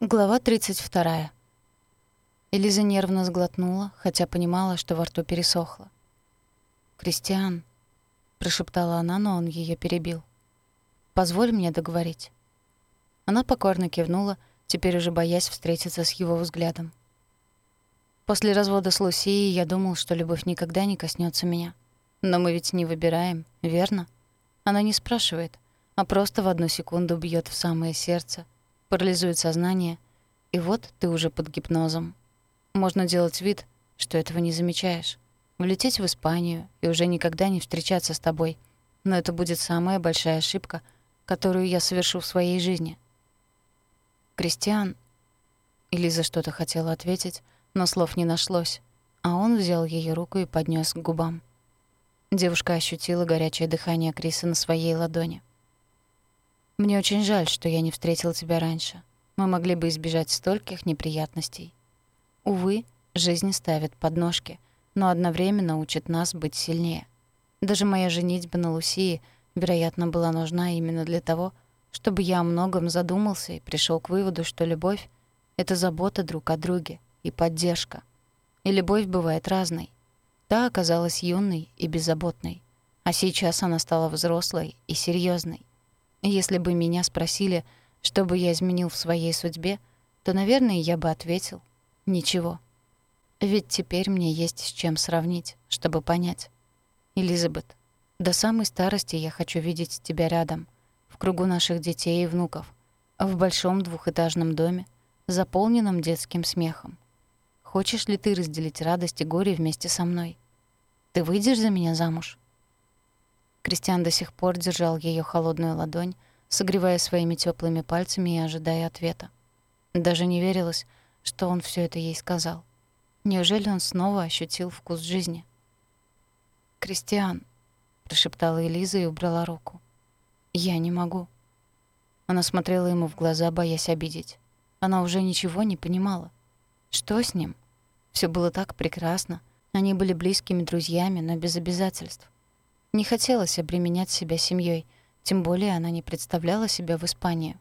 Глава 32. Элиза нервно сглотнула, хотя понимала, что во рту пересохло. «Кристиан», — прошептала она, но он ее перебил. «Позволь мне договорить». Она покорно кивнула, теперь уже боясь встретиться с его взглядом. После развода с Лусией я думал, что любовь никогда не коснется меня. Но мы ведь не выбираем, верно? Она не спрашивает, а просто в одну секунду бьет в самое сердце — парализует сознание, и вот ты уже под гипнозом. Можно делать вид, что этого не замечаешь. Влететь в Испанию и уже никогда не встречаться с тобой. Но это будет самая большая ошибка, которую я совершу в своей жизни. «Кристиан...» Элиза что-то хотела ответить, но слов не нашлось, а он взял ее руку и поднес к губам. Девушка ощутила горячее дыхание Криса на своей ладони. Мне очень жаль, что я не встретил тебя раньше. Мы могли бы избежать стольких неприятностей. Увы, жизнь ставит подножки, но одновременно учит нас быть сильнее. Даже моя женитьба на Лусии, вероятно, была нужна именно для того, чтобы я о многом задумался и пришел к выводу, что любовь — это забота друг о друге и поддержка. И любовь бывает разной. Та оказалась юной и беззаботной, а сейчас она стала взрослой и серьезной. Если бы меня спросили, что бы я изменил в своей судьбе, то, наверное, я бы ответил — ничего. Ведь теперь мне есть с чем сравнить, чтобы понять. Элизабет, до самой старости я хочу видеть тебя рядом, в кругу наших детей и внуков, в большом двухэтажном доме, заполненном детским смехом. Хочешь ли ты разделить радость и горе вместе со мной? Ты выйдешь за меня замуж?» Кристиан до сих пор держал ее холодную ладонь, согревая своими теплыми пальцами и ожидая ответа. Даже не верилось, что он все это ей сказал. Неужели он снова ощутил вкус жизни? «Кристиан», — прошептала Элиза и убрала руку. «Я не могу». Она смотрела ему в глаза, боясь обидеть. Она уже ничего не понимала. Что с ним? Все было так прекрасно. Они были близкими друзьями, но без обязательств. Не хотелось обременять себя семьей, тем более она не представляла себя в Испании.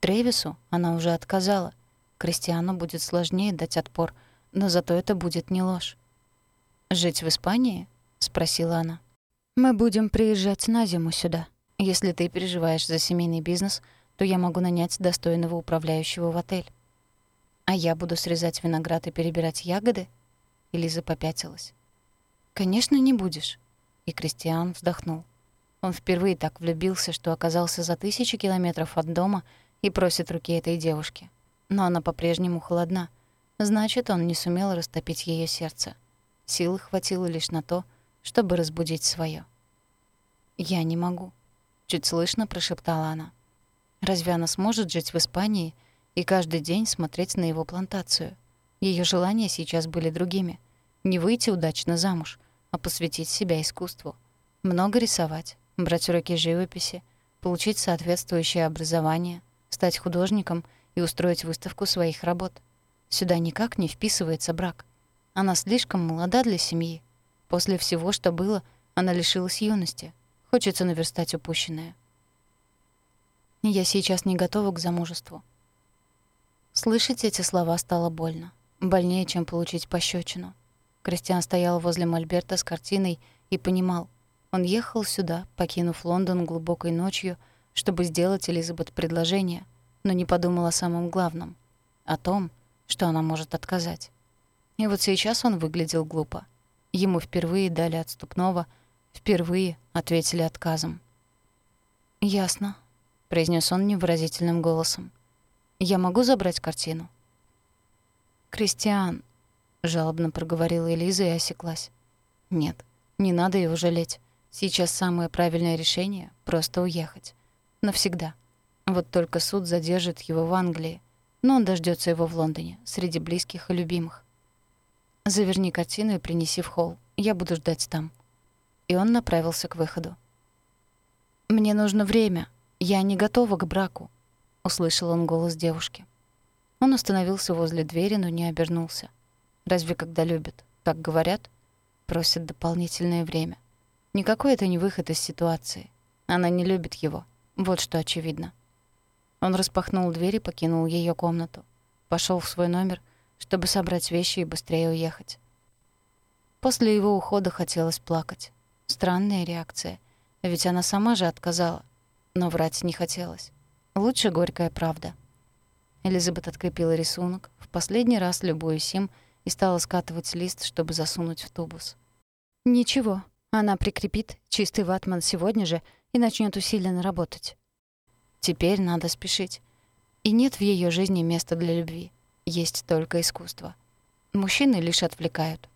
Тревису она уже отказала. Кристиану будет сложнее дать отпор, но зато это будет не ложь. «Жить в Испании?» — спросила она. «Мы будем приезжать на зиму сюда. Если ты переживаешь за семейный бизнес, то я могу нанять достойного управляющего в отель. А я буду срезать виноград и перебирать ягоды?» Элиза попятилась. «Конечно, не будешь. И Кристиан вздохнул. Он впервые так влюбился, что оказался за тысячи километров от дома и просит руки этой девушки. Но она по-прежнему холодна. Значит, он не сумел растопить ее сердце. Силы хватило лишь на то, чтобы разбудить свое. «Я не могу», — чуть слышно прошептала она. «Разве она сможет жить в Испании и каждый день смотреть на его плантацию? Ее желания сейчас были другими. Не выйти удачно замуж, а посвятить себя искусству. Много рисовать, брать уроки живописи, получить соответствующее образование, стать художником и устроить выставку своих работ. Сюда никак не вписывается брак. Она слишком молода для семьи. После всего, что было, она лишилась юности. Хочется наверстать упущенное. Я сейчас не готова к замужеству. Слышать эти слова стало больно. Больнее, чем получить пощечину. Кристиан стоял возле мольберта с картиной и понимал, он ехал сюда, покинув Лондон глубокой ночью, чтобы сделать Элизабет предложение, но не подумал о самом главном — о том, что она может отказать. И вот сейчас он выглядел глупо. Ему впервые дали отступного, впервые ответили отказом. «Ясно», — произнес он невыразительным голосом. «Я могу забрать картину?» «Кристиан», — жалобно проговорила Элиза и осеклась. «Нет, не надо его жалеть. Сейчас самое правильное решение — просто уехать. Навсегда. Вот только суд задержит его в Англии, но он дождется его в Лондоне, среди близких и любимых. Заверни картину и принеси в холл. Я буду ждать там». И он направился к выходу. «Мне нужно время. Я не готова к браку», — услышал он голос девушки. Он остановился возле двери, но не обернулся. Разве когда любят, так говорят? Просят дополнительное время. Никакой это не выход из ситуации. Она не любит его. Вот что очевидно. Он распахнул дверь и покинул ее комнату. Пошел в свой номер, чтобы собрать вещи и быстрее уехать. После его ухода хотелось плакать. Странная реакция, ведь она сама же отказала. Но врать не хотелось. Лучше горькая правда. Элизабет открепила рисунок, в последний раз любуясь им, и стала скатывать лист, чтобы засунуть в тубус. Ничего, она прикрепит чистый ватман сегодня же и начнет усиленно работать. Теперь надо спешить. И нет в ее жизни места для любви. Есть только искусство. Мужчины лишь отвлекают.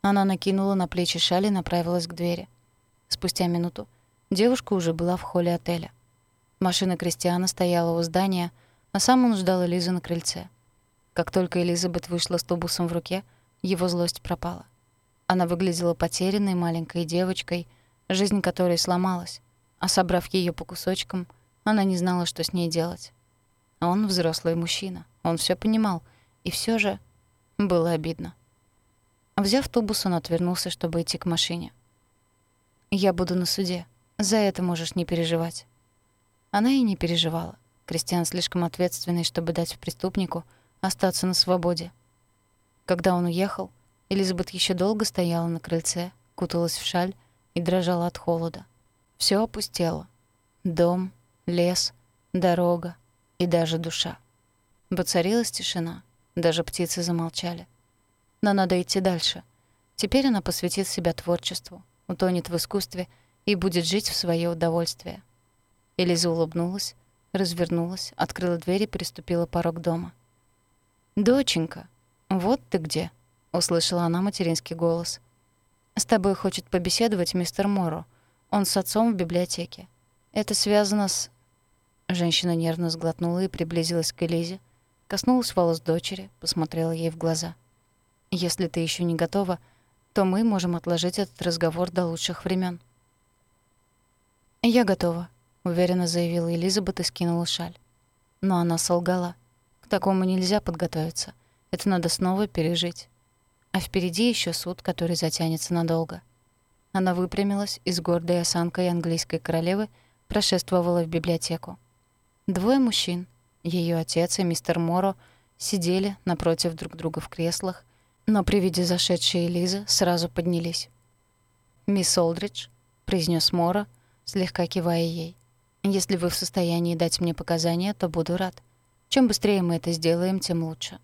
Она накинула на плечи шаль и направилась к двери. Спустя минуту девушка уже была в холле отеля. Машина Кристиана стояла у здания, а сам он ждал Элизу на крыльце. Как только Элизабет вышла с тубусом в руке, его злость пропала. Она выглядела потерянной маленькой девочкой, жизнь которой сломалась, а собрав ее по кусочкам, она не знала, что с ней делать. Он взрослый мужчина, он все понимал, и все же было обидно. Взяв тубус, он отвернулся, чтобы идти к машине. «Я буду на суде. За это можешь не переживать». Она и не переживала. Кристиан слишком ответственный, чтобы дать преступнику остаться на свободе. Когда он уехал, Элизабет еще долго стояла на крыльце, куталась в шаль и дрожала от холода. Все опустело. Дом, лес, дорога и даже душа. Воцарилась тишина. Даже птицы замолчали. Но надо идти дальше. Теперь она посвятит себя творчеству, утонет в искусстве и будет жить в свое удовольствие. Элиза улыбнулась, развернулась, открыла дверь и переступила порог дома. «Доченька, вот ты где!» — услышала она материнский голос. «С тобой хочет побеседовать мистер Моро. Он с отцом в библиотеке. Это связано с...» Женщина нервно сглотнула и приблизилась к Элизе, коснулась волос дочери, посмотрела ей в глаза. Если ты еще не готова, то мы можем отложить этот разговор до лучших времен. «Я готова», — уверенно заявила Элизабет и скинула шаль. Но она солгала. Такому нельзя подготовиться. Это надо снова пережить. А впереди еще суд, который затянется надолго. Она выпрямилась и с гордой осанкой английской королевы прошествовала в библиотеку. Двое мужчин, ее отец и мистер Моро, сидели напротив друг друга в креслах но при виде зашедшей Элизы сразу поднялись. «Мисс Олдридж», — произнес Мора, слегка кивая ей, «если вы в состоянии дать мне показания, то буду рад. Чем быстрее мы это сделаем, тем лучше».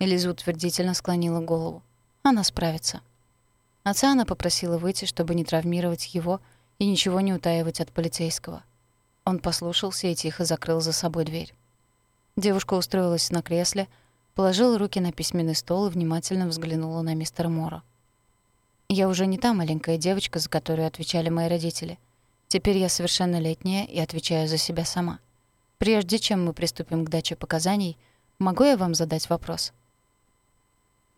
Элиза утвердительно склонила голову. «Она справится». Отца она попросила выйти, чтобы не травмировать его и ничего не утаивать от полицейского. Он послушался и тихо закрыл за собой дверь. Девушка устроилась на кресле, положила руки на письменный стол и внимательно взглянула на мистера Мора. «Я уже не та маленькая девочка, за которую отвечали мои родители. Теперь я совершеннолетняя и отвечаю за себя сама. Прежде чем мы приступим к даче показаний, могу я вам задать вопрос?»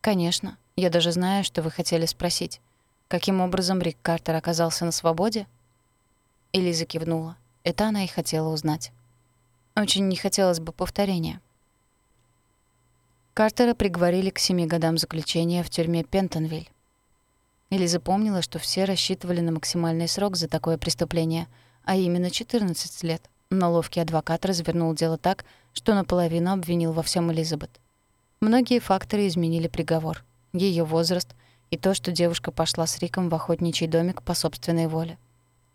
«Конечно. Я даже знаю, что вы хотели спросить. Каким образом Рик Картер оказался на свободе?» Элиза кивнула. Это она и хотела узнать. Очень не хотелось бы повторения. Картера приговорили к семи годам заключения в тюрьме Пентонвиль. Или запомнила, что все рассчитывали на максимальный срок за такое преступление, а именно 14 лет. Но ловкий адвокат развернул дело так, что наполовину обвинил во всем Элизабет. Многие факторы изменили приговор. ее возраст и то, что девушка пошла с Риком в охотничий домик по собственной воле.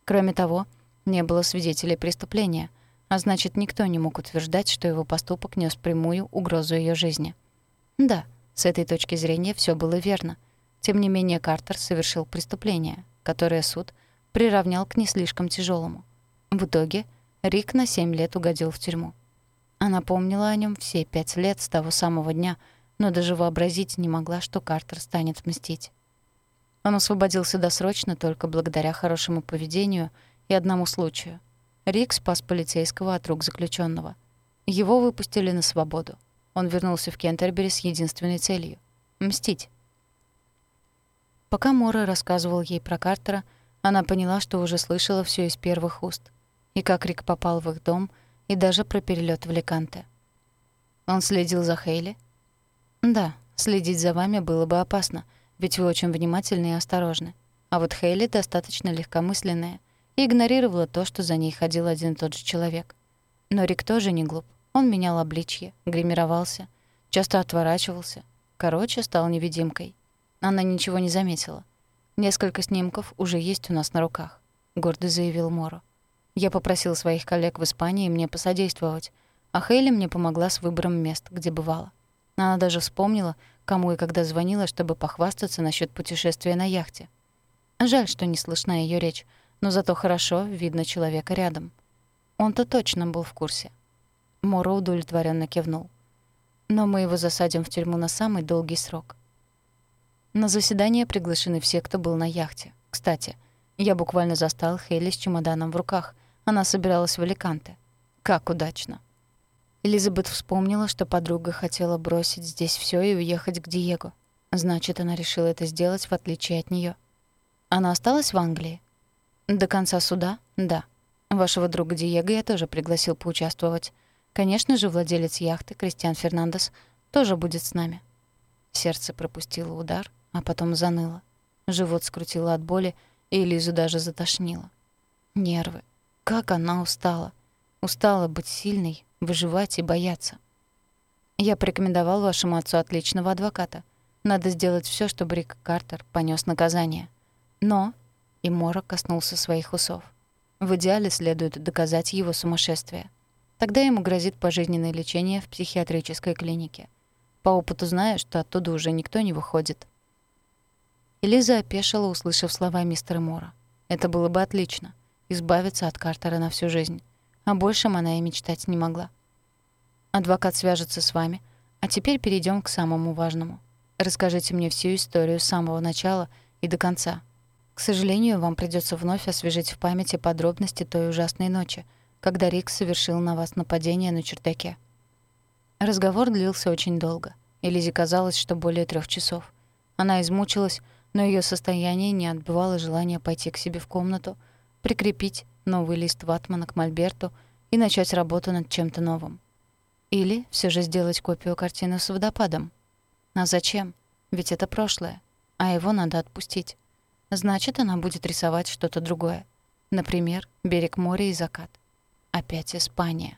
Кроме того, не было свидетелей преступления, а значит, никто не мог утверждать, что его поступок нес прямую угрозу ее жизни. Да, с этой точки зрения все было верно. Тем не менее, Картер совершил преступление, которое суд приравнял к не слишком тяжелому. В итоге Рик на 7 лет угодил в тюрьму. Она помнила о нем все пять лет с того самого дня, но даже вообразить не могла, что Картер станет мстить. Он освободился досрочно только благодаря хорошему поведению и одному случаю. Рик спас полицейского от рук заключенного. Его выпустили на свободу. Он вернулся в Кентербери с единственной целью — мстить. Пока Мора рассказывал ей про Картера, она поняла, что уже слышала все из первых уст. И как Рик попал в их дом, и даже про перелет в Леканте. Он следил за Хейли? Да, следить за вами было бы опасно, ведь вы очень внимательны и осторожны. А вот Хейли достаточно легкомысленная и игнорировала то, что за ней ходил один и тот же человек. Но Рик тоже не глуп. Он менял обличье, гримировался, часто отворачивался. Короче, стал невидимкой. Она ничего не заметила. «Несколько снимков уже есть у нас на руках», — гордо заявил Моро. «Я попросил своих коллег в Испании мне посодействовать, а Хейли мне помогла с выбором мест, где бывала. Она даже вспомнила, кому и когда звонила, чтобы похвастаться насчет путешествия на яхте. Жаль, что не слышна ее речь, но зато хорошо видно человека рядом. Он-то точно был в курсе. Моро удовлетворенно кивнул. Но мы его засадим в тюрьму на самый долгий срок. На заседание приглашены все, кто был на яхте. Кстати, я буквально застал Хейли с чемоданом в руках. Она собиралась в Аликанте. Как удачно. Элизабет вспомнила, что подруга хотела бросить здесь все и уехать к Диего. Значит, она решила это сделать в отличие от нее. Она осталась в Англии? До конца суда? Да. Вашего друга Диего я тоже пригласил поучаствовать. Конечно же, владелец яхты, Кристиан Фернандес, тоже будет с нами. Сердце пропустило удар, а потом заныло. Живот скрутило от боли, и Элизу даже затошнило. Нервы. Как она устала. Устала быть сильной, выживать и бояться. Я порекомендовал вашему отцу отличного адвоката. Надо сделать все, чтобы Рик Картер понес наказание. Но, и Мора коснулся своих усов, в идеале следует доказать его сумасшествие. Тогда ему грозит пожизненное лечение в психиатрической клинике. По опыту знаю, что оттуда уже никто не выходит. Элиза опешила, услышав слова мистера Мора. Это было бы отлично — избавиться от Картера на всю жизнь. О большем она и мечтать не могла. Адвокат свяжется с вами, а теперь перейдем к самому важному. Расскажите мне всю историю с самого начала и до конца. К сожалению, вам придется вновь освежить в памяти подробности той ужасной ночи, когда Рик совершил на вас нападение на чердаке. Разговор длился очень долго. Элизе казалось, что более трех часов. Она измучилась, но ее состояние не отбывало желания пойти к себе в комнату, прикрепить новый лист ватмана к мольберту и начать работу над чем-то новым. Или все же сделать копию картины с водопадом. А зачем? Ведь это прошлое, а его надо отпустить. Значит, она будет рисовать что-то другое. Например, берег моря и закат. Опять Испания.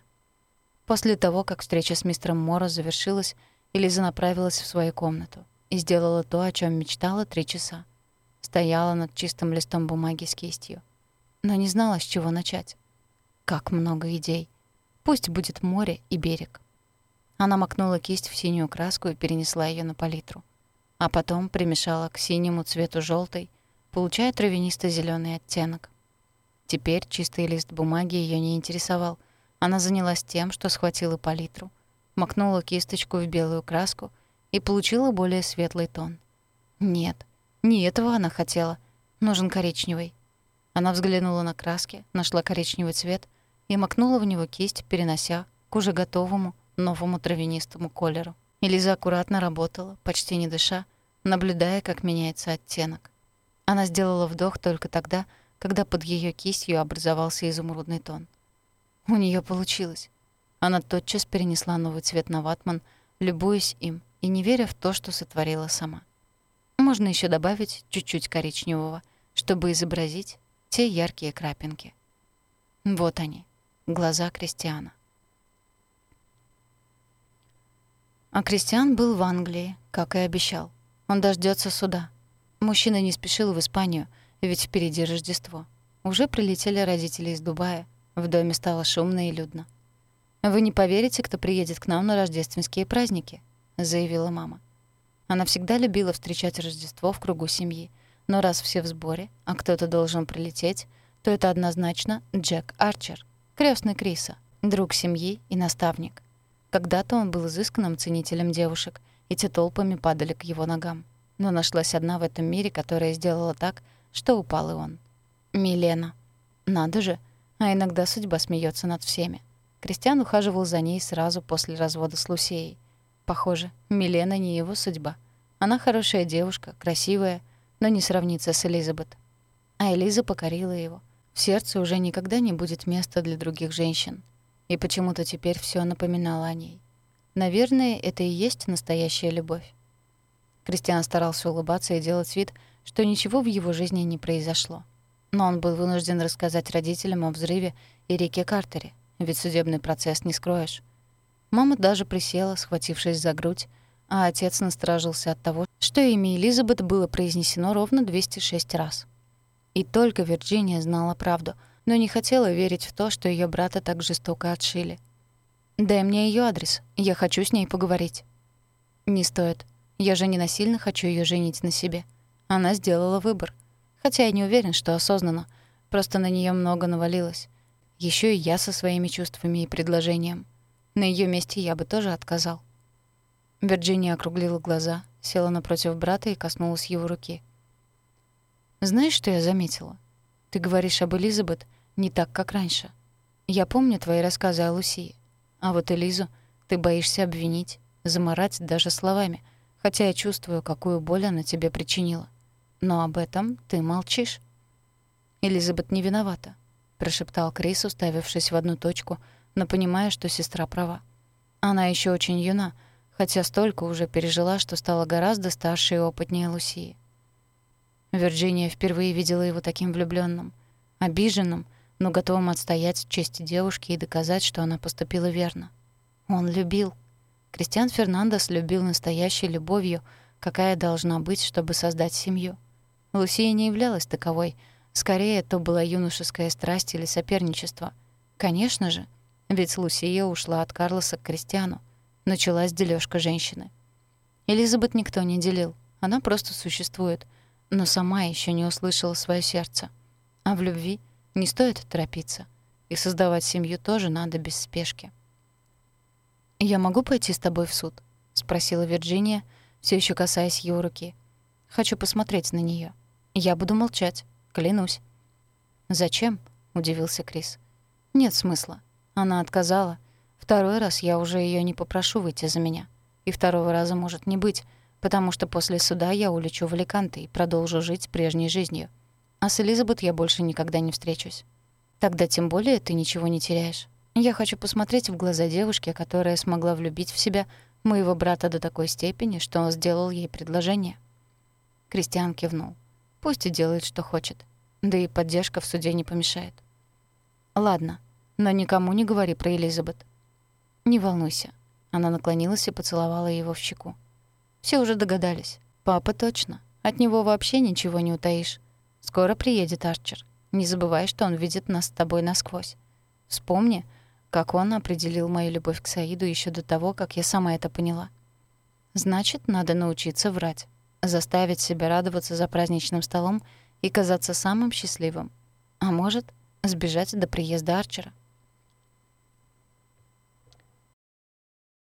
После того, как встреча с мистером Моро завершилась, Элиза направилась в свою комнату и сделала то, о чем мечтала три часа. Стояла над чистым листом бумаги с кистью но не знала, с чего начать. Как много идей. Пусть будет море и берег. Она макнула кисть в синюю краску и перенесла ее на палитру. А потом примешала к синему цвету желтый, получая травянисто зеленый оттенок. Теперь чистый лист бумаги ее не интересовал. Она занялась тем, что схватила палитру, макнула кисточку в белую краску и получила более светлый тон. Нет, не этого она хотела. Нужен коричневый. Она взглянула на краски, нашла коричневый цвет и макнула в него кисть, перенося к уже готовому новому травянистому колеру. Элиза аккуратно работала, почти не дыша, наблюдая, как меняется оттенок. Она сделала вдох только тогда, когда под ее кистью образовался изумрудный тон. У нее получилось. Она тотчас перенесла новый цвет на ватман, любуясь им и не веря в то, что сотворила сама. Можно еще добавить чуть-чуть коричневого, чтобы изобразить те яркие крапинки. Вот они, глаза Кристиана. А Кристиан был в Англии, как и обещал. Он дождется суда. Мужчина не спешил в Испанию, ведь впереди Рождество. Уже прилетели родители из Дубая. В доме стало шумно и людно. «Вы не поверите, кто приедет к нам на рождественские праздники», — заявила мама. Она всегда любила встречать Рождество в кругу семьи, но раз все в сборе, а кто-то должен прилететь, то это однозначно Джек Арчер, крестный Криса, друг семьи и наставник. Когда-то он был изысканным ценителем девушек, и те толпами падали к его ногам. Но нашлась одна в этом мире, которая сделала так, что упал и он. Милена. Надо же, а иногда судьба смеется над всеми. Кристиан ухаживал за ней сразу после развода с Лусеей. Похоже, Милена не его судьба. Она хорошая девушка, красивая, но не сравнится с Элизабет. А Элиза покорила его. В сердце уже никогда не будет места для других женщин. И почему-то теперь все напоминало о ней. Наверное, это и есть настоящая любовь. Кристиан старался улыбаться и делать вид, что ничего в его жизни не произошло. Но он был вынужден рассказать родителям о взрыве и Рике Картере, ведь судебный процесс не скроешь. Мама даже присела, схватившись за грудь, а отец насторожился от того, что имя Элизабет было произнесено ровно 206 раз. И только Вирджиния знала правду, но не хотела верить в то, что ее брата так жестоко отшили. «Дай мне ее адрес, я хочу с ней поговорить». «Не стоит. Я же не насильно хочу ее женить на себе. Она сделала выбор. Хотя я не уверен, что осознанно. Просто на нее много навалилось. Еще и я со своими чувствами и предложением. На ее месте я бы тоже отказал». Вирджиния округлила глаза, села напротив брата и коснулась его руки. «Знаешь, что я заметила? Ты говоришь об Элизабет не так, как раньше. Я помню твои рассказы о Лусии. А вот Элизу ты боишься обвинить, заморать даже словами, хотя я чувствую, какую боль она тебе причинила. Но об этом ты молчишь. Элизабет не виновата, прошептал Крис, уставившись в одну точку, но понимая, что сестра права. Она еще очень юна, хотя столько уже пережила, что стала гораздо старше и опытнее Лусии. Вирджиния впервые видела его таким влюбленным, обиженным, но готовым отстоять честь девушки и доказать, что она поступила верно. Он любил. Кристиан Фернандес любил настоящей любовью, какая должна быть, чтобы создать семью. Лусия не являлась таковой. Скорее, то была юношеская страсть или соперничество. Конечно же, ведь Лусия ушла от Карлоса к Кристиану. Началась дележка женщины. Элизабет никто не делил. Она просто существует, но сама еще не услышала свое сердце. А в любви не стоит торопиться. И создавать семью тоже надо без спешки. «Я могу пойти с тобой в суд?» — спросила Вирджиния, все еще касаясь его руки. «Хочу посмотреть на нее. Я буду молчать, клянусь». «Зачем?» — удивился Крис. «Нет смысла. Она отказала. Второй раз я уже ее не попрошу выйти за меня. И второго раза может не быть, потому что после суда я улечу в Аликанте и продолжу жить прежней жизнью. А с Элизабет я больше никогда не встречусь. Тогда тем более ты ничего не теряешь. Я хочу посмотреть в глаза девушки, которая смогла влюбить в себя моего брата до такой степени, что он сделал ей предложение. Кристиан кивнул. Пусть и делает, что хочет. Да и поддержка в суде не помешает. Ладно, но никому не говори про Элизабет. Не волнуйся. Она наклонилась и поцеловала его в щеку. Все уже догадались. Папа точно. От него вообще ничего не утаишь. Скоро приедет Арчер. Не забывай, что он видит нас с тобой насквозь. Вспомни, как он определил мою любовь к Саиду еще до того, как я сама это поняла. Значит, надо научиться врать, заставить себя радоваться за праздничным столом и казаться самым счастливым. А может, сбежать до приезда Арчера.